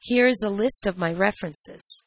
Here is a list of my references.